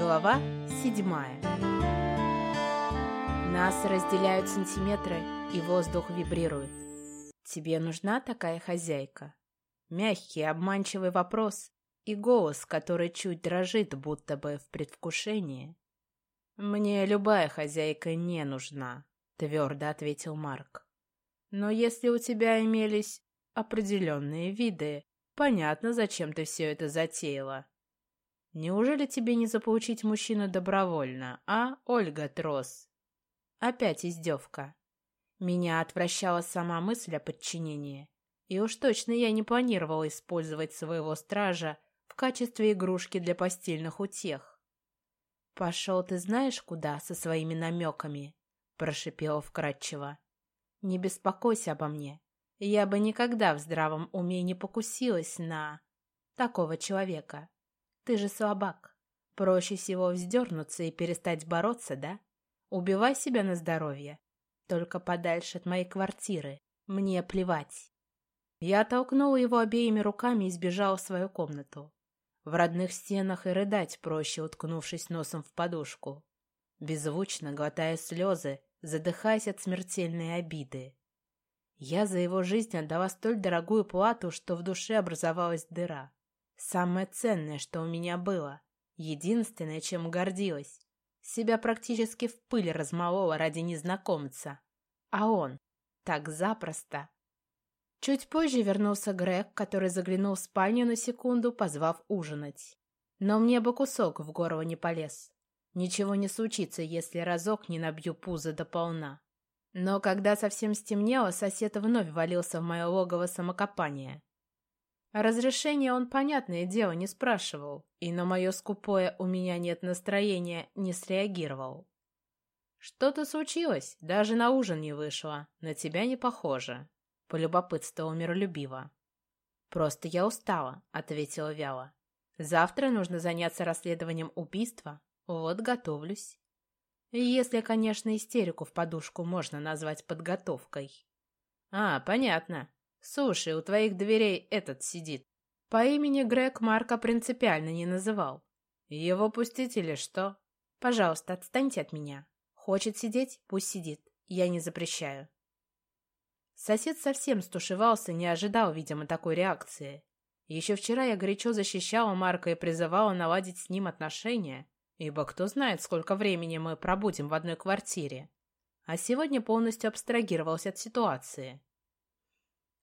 Глава седьмая Нас разделяют сантиметры, и воздух вибрирует. Тебе нужна такая хозяйка? Мягкий, обманчивый вопрос и голос, который чуть дрожит, будто бы в предвкушении. «Мне любая хозяйка не нужна», — твердо ответил Марк. «Но если у тебя имелись определенные виды, понятно, зачем ты все это затеяла. Неужели тебе не заполучить мужчину добровольно, а, Ольга Трос? Опять издевка. Меня отвращала сама мысль о подчинении. И уж точно я не планировала использовать своего стража в качестве игрушки для постельных утех. «Пошел ты знаешь куда со своими намеками?» — прошипела вкратчиво. «Не беспокойся обо мне. Я бы никогда в здравом уме не покусилась на такого человека. Ты же слабак. Проще всего вздернуться и перестать бороться, да? Убивай себя на здоровье. Только подальше от моей квартиры. Мне плевать. Я толкнула его обеими руками и сбежала в свою комнату. В родных стенах и рыдать проще, уткнувшись носом в подушку. Беззвучно глотая слезы, задыхаясь от смертельной обиды. Я за его жизнь отдала столь дорогую плату, что в душе образовалась дыра. Самое ценное, что у меня было. Единственное, чем гордилась. Себя практически в пыль размолола ради незнакомца. А он так запросто. Чуть позже вернулся Грег, который заглянул в спальню на секунду, позвав ужинать. Но мне бы кусок в горло не полез. Ничего не случится, если разок не набью пузо до полна. Но когда совсем стемнело, сосед вновь валился в мое логово самокопания. Разрешения он, понятное дело, не спрашивал, и на мое скупое «у меня нет настроения» не среагировал. «Что-то случилось, даже на ужин не вышло, на тебя не похоже», — полюбопытствовал миролюбиво. «Просто я устала», — ответила вяло. «Завтра нужно заняться расследованием убийства, вот готовлюсь». Если, конечно, истерику в подушку можно назвать подготовкой. «А, понятно. Слушай, у твоих дверей этот сидит. По имени Грег Марка принципиально не называл. Его пустить или что? Пожалуйста, отстаньте от меня. Хочет сидеть? Пусть сидит. Я не запрещаю. Сосед совсем стушевался, не ожидал, видимо, такой реакции. Еще вчера я горячо защищала Марка и призывала наладить с ним отношения, ибо кто знает, сколько времени мы пробудем в одной квартире. А сегодня полностью абстрагировался от ситуации.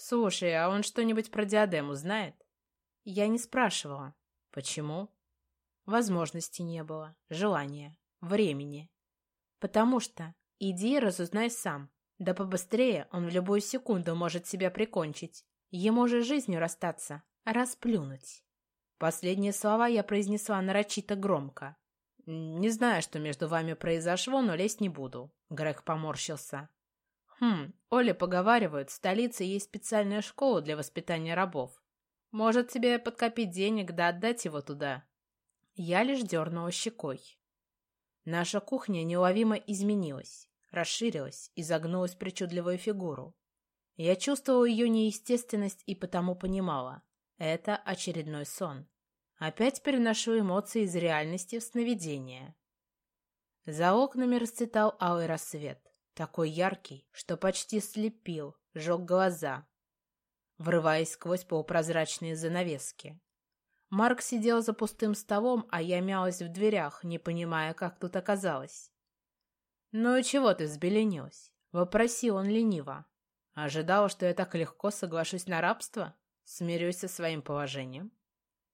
«Слушай, а он что-нибудь про диадему знает?» Я не спрашивала. Почему? Возможности не было, желания, времени. Потому что иди разузнай сам. Да побыстрее он в любую секунду может себя прикончить. Ему же жизнью расстаться, расплюнуть. Последние слова я произнесла нарочито громко. «Не знаю, что между вами произошло, но лезть не буду», — Грег поморщился. Хм, Оля поговаривают, в столице есть специальная школа для воспитания рабов. Может, тебе подкопить денег да отдать его туда? Я лишь дернула щекой. Наша кухня неуловимо изменилась, расширилась и загнулась причудливую фигуру. Я чувствовала ее неестественность и потому понимала. Это очередной сон. Опять переношу эмоции из реальности в сновидение. За окнами расцветал алый рассвет такой яркий, что почти слепил, жег глаза, врываясь сквозь полупрозрачные занавески. Марк сидел за пустым столом, а я мялась в дверях, не понимая, как тут оказалось. «Ну и чего ты взбеленилась?» — вопросил он лениво. «Ожидала, что я так легко соглашусь на рабство? Смирюсь со своим положением?»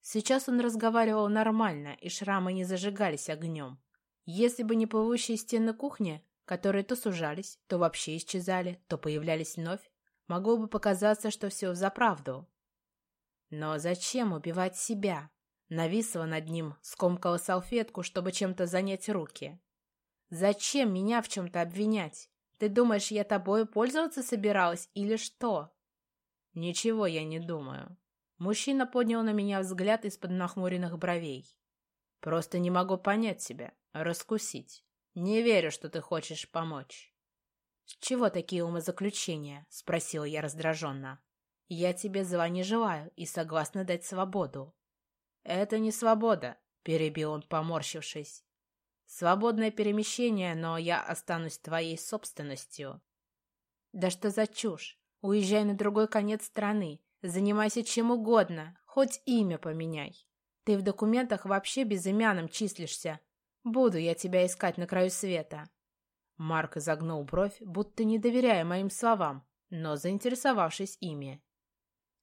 Сейчас он разговаривал нормально, и шрамы не зажигались огнем. Если бы не плывущие стены кухни, которые то сужались, то вообще исчезали, то появлялись вновь, могло бы показаться, что все взаправду. Но зачем убивать себя? Нависла над ним, скомкала салфетку, чтобы чем-то занять руки. Зачем меня в чем-то обвинять? Ты думаешь, я тобой пользоваться собиралась или что? Ничего я не думаю. Мужчина поднял на меня взгляд из-под нахмуренных бровей. Просто не могу понять себя, раскусить. «Не верю, что ты хочешь помочь». «С чего такие умозаключения?» — спросила я раздраженно. «Я тебе зла не желаю и согласна дать свободу». «Это не свобода», — перебил он, поморщившись. Свободное перемещение, но я останусь твоей собственностью. Да что за чушь? Уезжай на другой конец страны, занимайся чем угодно, хоть имя поменяй. Ты в документах вообще безымянным числишься. Буду я тебя искать на краю света. Марк изогнул бровь, будто не доверяя моим словам, но заинтересовавшись ими.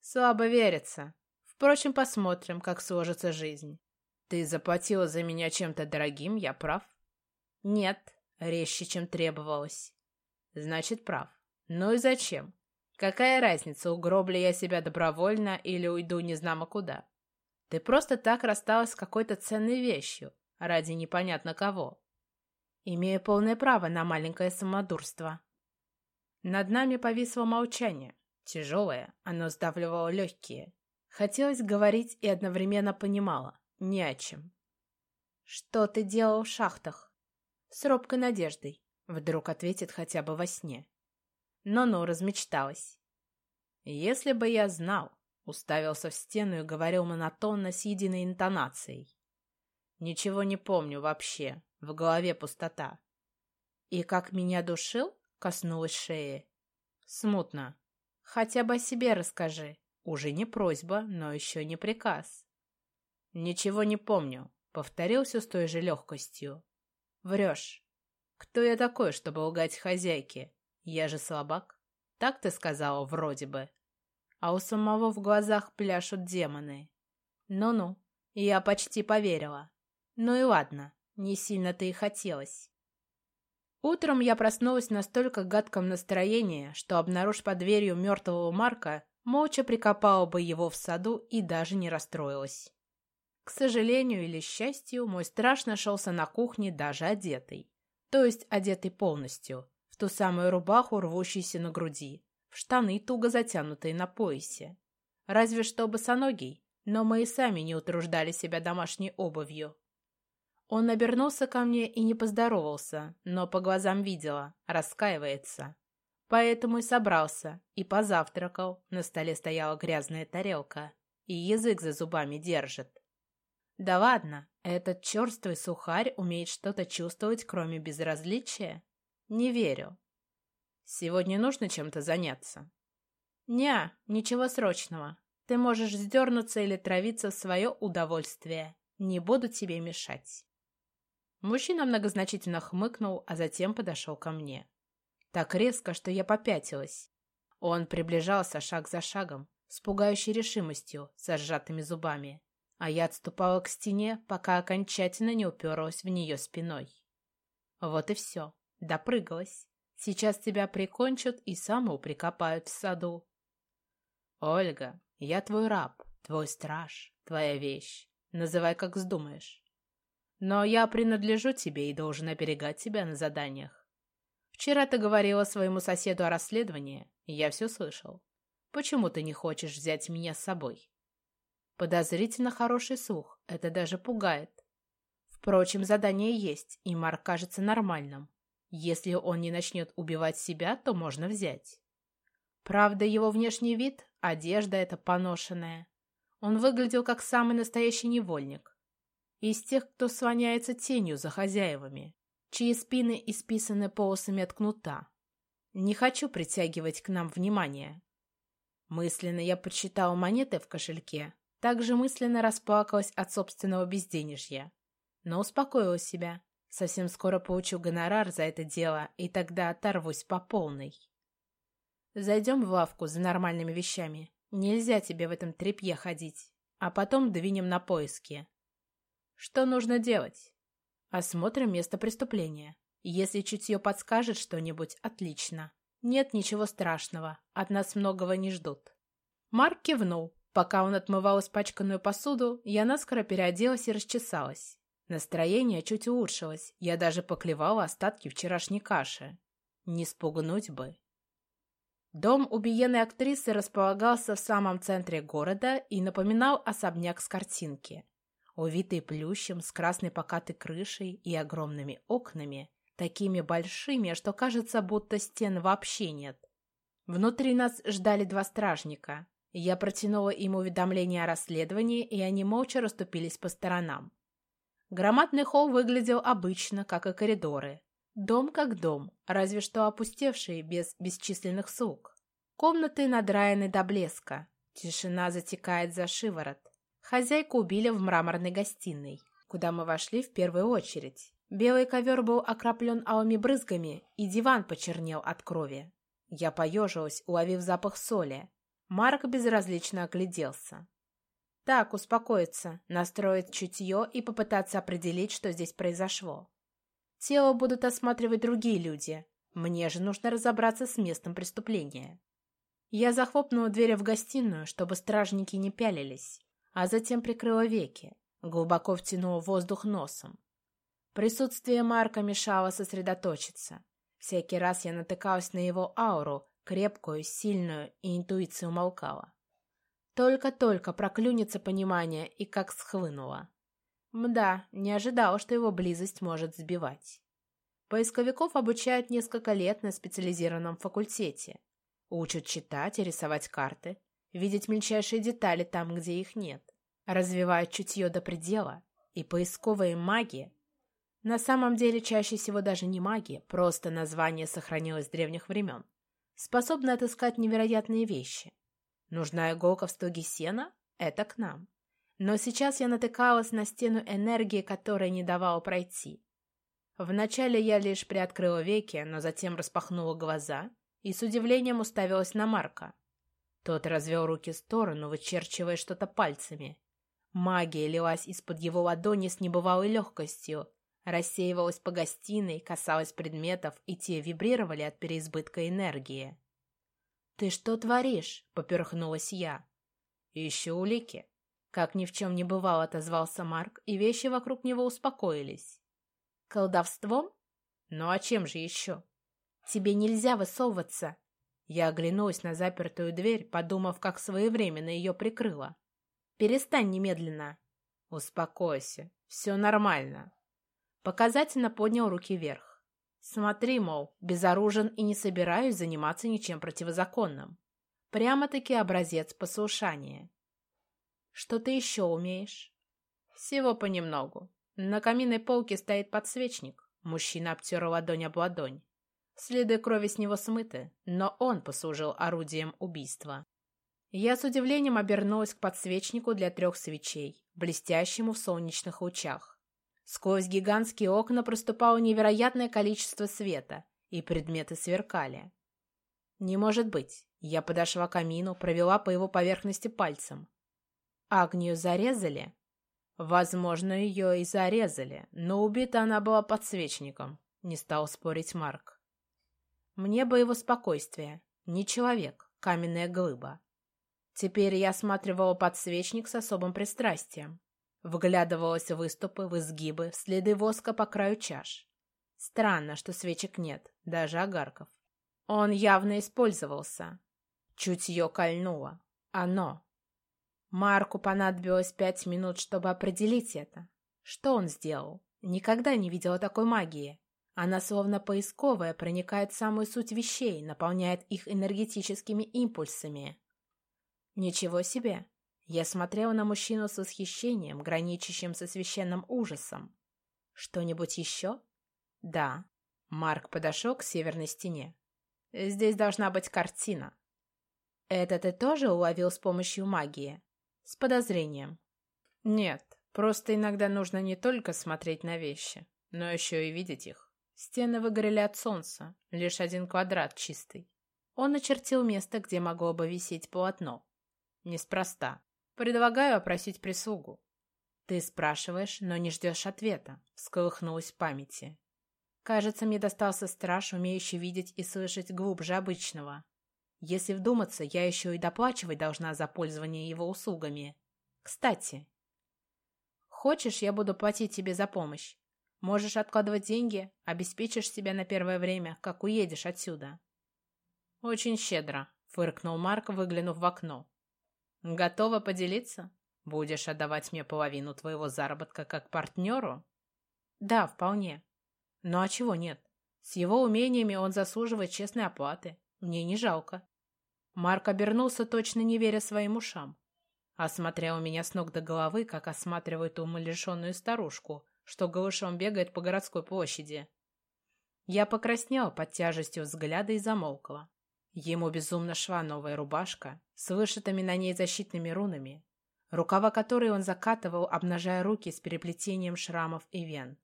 Слабо верится. Впрочем, посмотрим, как сложится жизнь. Ты заплатила за меня чем-то дорогим, я прав? Нет, резче, чем требовалось. Значит, прав. Ну и зачем? Какая разница, угроблю я себя добровольно или уйду незнамо куда? Ты просто так рассталась с какой-то ценной вещью, ради непонятно кого. Имею полное право на маленькое самодурство. Над нами повисло молчание. Тяжелое, оно сдавливало легкие. Хотелось говорить и одновременно понимала. Ни о чем. «Что ты делал в шахтах?» «С робкой надеждой», — вдруг ответит хотя бы во сне. Но-ну, размечталась. «Если бы я знал», — уставился в стену и говорил монотонно с единой интонацией. «Ничего не помню вообще, в голове пустота». «И как меня душил?» — коснулась шеи. «Смутно. Хотя бы о себе расскажи. Уже не просьба, но еще не приказ». «Ничего не помню», — повторил все с той же легкостью. «Врешь. Кто я такой, чтобы лгать хозяйке? Я же слабак. Так ты сказала, вроде бы. А у самого в глазах пляшут демоны. Ну-ну, я почти поверила. Ну и ладно, не сильно-то и хотелось». Утром я проснулась в настолько гадком настроении, что, обнаружив под дверью мертвого Марка, молча прикопала бы его в саду и даже не расстроилась. К сожалению или счастью, мой страж нашелся на кухне даже одетый. То есть одетый полностью, в ту самую рубаху, рвущуюся на груди, в штаны, туго затянутые на поясе. Разве что босоногий, но мы и сами не утруждали себя домашней обувью. Он обернулся ко мне и не поздоровался, но по глазам видела, раскаивается. Поэтому и собрался, и позавтракал, на столе стояла грязная тарелка, и язык за зубами держит. Да ладно, этот черствый сухарь умеет что-то чувствовать, кроме безразличия? Не верю. Сегодня нужно чем-то заняться. Не, ничего срочного. Ты можешь сдернуться или травиться в свое удовольствие. Не буду тебе мешать. Мужчина многозначительно хмыкнул, а затем подошел ко мне. Так резко, что я попятилась. Он приближался шаг за шагом, с пугающей решимостью, со сжатыми зубами а я отступала к стене, пока окончательно не уперлась в нее спиной. Вот и все. Допрыгалась. Сейчас тебя прикончат и саму прикопают в саду. Ольга, я твой раб, твой страж, твоя вещь. Называй, как вздумаешь. Но я принадлежу тебе и должен оберегать тебя на заданиях. Вчера ты говорила своему соседу о расследовании, и я все слышал. Почему ты не хочешь взять меня с собой? Подозрительно хороший слух, это даже пугает. Впрочем, задание есть, и Марк кажется нормальным. Если он не начнет убивать себя, то можно взять. Правда, его внешний вид, одежда эта поношенная. Он выглядел как самый настоящий невольник. Из тех, кто слоняется тенью за хозяевами, чьи спины исписаны полосами от кнута. Не хочу притягивать к нам внимание. Мысленно я подсчитал монеты в кошельке, также мысленно расплакалась от собственного безденежья. Но успокоила себя. Совсем скоро получу гонорар за это дело, и тогда оторвусь по полной. Зайдем в лавку за нормальными вещами. Нельзя тебе в этом тряпье ходить. А потом двинем на поиски. Что нужно делать? Осмотрим место преступления. Если чутье подскажет что-нибудь, отлично. Нет ничего страшного, от нас многого не ждут. Марк кивнул, Пока он отмывал испачканную посуду, я наскоро переоделась и расчесалась. Настроение чуть улучшилось, я даже поклевала остатки вчерашней каши. Не спугнуть бы. Дом убиенной актрисы располагался в самом центре города и напоминал особняк с картинки. Увитый плющем, с красной покатой крышей и огромными окнами, такими большими, что кажется, будто стен вообще нет. Внутри нас ждали два стражника, я протянула им уведомление о расследовании, и они молча расступились по сторонам. Громадный холл выглядел обычно, как и коридоры. Дом как дом, разве что опустевший, без бесчисленных слуг. Комнаты надраены до блеска. Тишина затекает за шиворот. Хозяйку убили в мраморной гостиной, куда мы вошли в первую очередь. Белый ковер был окроплен алыми брызгами, и диван почернел от крови. Я поежилась, уловив запах соли. Марк безразлично огляделся. Так, успокоиться, настроить чутье и попытаться определить, что здесь произошло. Тело будут осматривать другие люди. Мне же нужно разобраться с местом преступления. Я захлопнула дверь в гостиную, чтобы стражники не пялились а затем прикрыла веки, глубоко втянула воздух носом. Присутствие Марка мешало сосредоточиться. Всякий раз я натыкалась на его ауру, крепкую, сильную, и интуиция умолкала. Только-только проклюнется понимание и как схлынуло. Мда, не ожидала, что его близость может сбивать. Поисковиков обучают несколько лет на специализированном факультете. Учат читать и рисовать карты, видеть мельчайшие детали там, где их нет, развивают чутье до предела, и поисковые маги на самом деле чаще всего даже не маги, просто название сохранилось с древних времен, способны отыскать невероятные вещи. Нужна иголка в стоге сена? Это к нам. Но сейчас я натыкалась на стену энергии, которая не давала пройти. Вначале я лишь приоткрыла веки, но затем распахнула глаза и с удивлением уставилась на Марка. Тот развел руки в сторону, вычерчивая что-то пальцами. Магия лилась из-под его ладони с небывалой легкостью, рассеивалась по гостиной, касалась предметов, и те вибрировали от переизбытка энергии. «Ты что творишь?» — поперхнулась я. «Ищу улики». Как ни в чем не бывало, отозвался Марк, и вещи вокруг него успокоились. «Колдовством? Ну а чем же еще?» «Тебе нельзя высовываться!» Я оглянулась на запертую дверь, подумав, как своевременно ее прикрыла. «Перестань немедленно!» «Успокойся, все нормально!» Показательно поднял руки вверх. «Смотри, мол, безоружен и не собираюсь заниматься ничем противозаконным. Прямо-таки образец послушания. Что ты еще умеешь?» «Всего понемногу. На каминной полке стоит подсвечник». Мужчина обтер ладонь об ладонь. Следы крови с него смыты, но он послужил орудием убийства. Я с удивлением обернулась к подсвечнику для трех свечей, блестящему в солнечных лучах. Сквозь гигантские окна проступало невероятное количество света, и предметы сверкали. «Не может быть!» Я подошла к камину, провела по его поверхности пальцем. Агнию зарезали? Возможно, ее и зарезали, но убита она была подсвечником, не стал спорить Марк. Мне бы его спокойствие. Не человек, каменная глыба. Теперь я осматривала подсвечник с особым пристрастием. Вглядывалась в выступы, в изгибы, в следы воска по краю чаш. Странно, что свечек нет, даже огарков. Он явно использовался. Чутье кольнуло. Оно. Марку понадобилось пять минут, чтобы определить это. Что он сделал? Никогда не видела такой магии. Она словно поисковая, проникает в самую суть вещей, наполняет их энергетическими импульсами. Ничего себе! Я смотрела на мужчину с восхищением, граничащим со священным ужасом. Что-нибудь еще? Да. Марк подошел к северной стене. Здесь должна быть картина. Это ты тоже уловил с помощью магии? С подозрением. Нет, просто иногда нужно не только смотреть на вещи, но еще и видеть их. Стены выгорели от солнца, лишь один квадрат чистый. Он очертил место, где могло бы висеть полотно. Неспроста. Предлагаю опросить прислугу. Ты спрашиваешь, но не ждешь ответа, всколыхнулась в памяти. Кажется, мне достался страж, умеющий видеть и слышать глубже обычного. Если вдуматься, я еще и доплачивать должна за пользование его услугами. Кстати, хочешь, я буду платить тебе за помощь? Можешь откладывать деньги, обеспечишь себя на первое время, как уедешь отсюда. Очень щедро, фыркнул Марк, выглянув в окно. Готова поделиться? Будешь отдавать мне половину твоего заработка как партнеру? Да, вполне. Ну а чего нет? С его умениями он заслуживает честной оплаты. Мне не жалко. Марк обернулся, точно не веря своим ушам. Осмотрел меня с ног до головы, как осматривает умалишенную старушку, что голышом бегает по городской площади. Я покраснела под тяжестью взгляда и замолкла. Ему безумно шла новая рубашка с вышитыми на ней защитными рунами, рукава которой он закатывал, обнажая руки с переплетением шрамов и вен.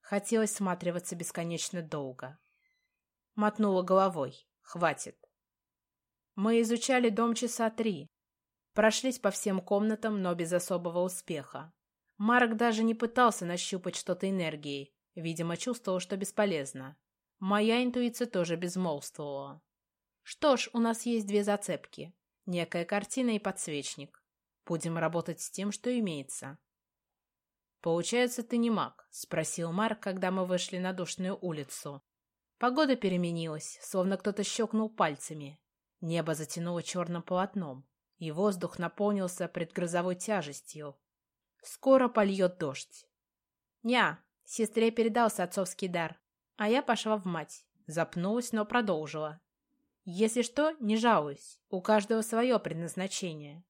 Хотелось сматриваться бесконечно долго. Мотнула головой. Хватит. Мы изучали дом часа три. Прошлись по всем комнатам, но без особого успеха. Марк даже не пытался нащупать что-то энергией, видимо, чувствовал, что бесполезно. Моя интуиция тоже безмолвствовала. Что ж, у нас есть две зацепки. Некая картина и подсвечник. Будем работать с тем, что имеется. «Получается, ты не маг?» — спросил Марк, когда мы вышли на душную улицу. Погода переменилась, словно кто-то щелкнул пальцами. Небо затянуло черным полотном, и воздух наполнился предгрозовой тяжестью. Скоро польет дождь. «Ня!» — сестре передался отцовский дар, а я пошла в мать. Запнулась, но продолжила. Если что, не жалуюсь. У каждого свое предназначение.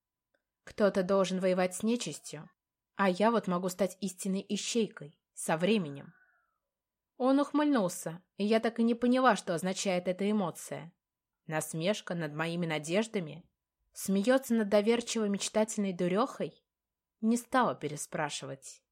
Кто-то должен воевать с нечистью, а я вот могу стать истинной ищейкой, со временем. Он ухмыльнулся, и я так и не поняла, что означает эта эмоция. Насмешка над моими надеждами? Смеется над доверчиво мечтательной дурехой? Не стала переспрашивать.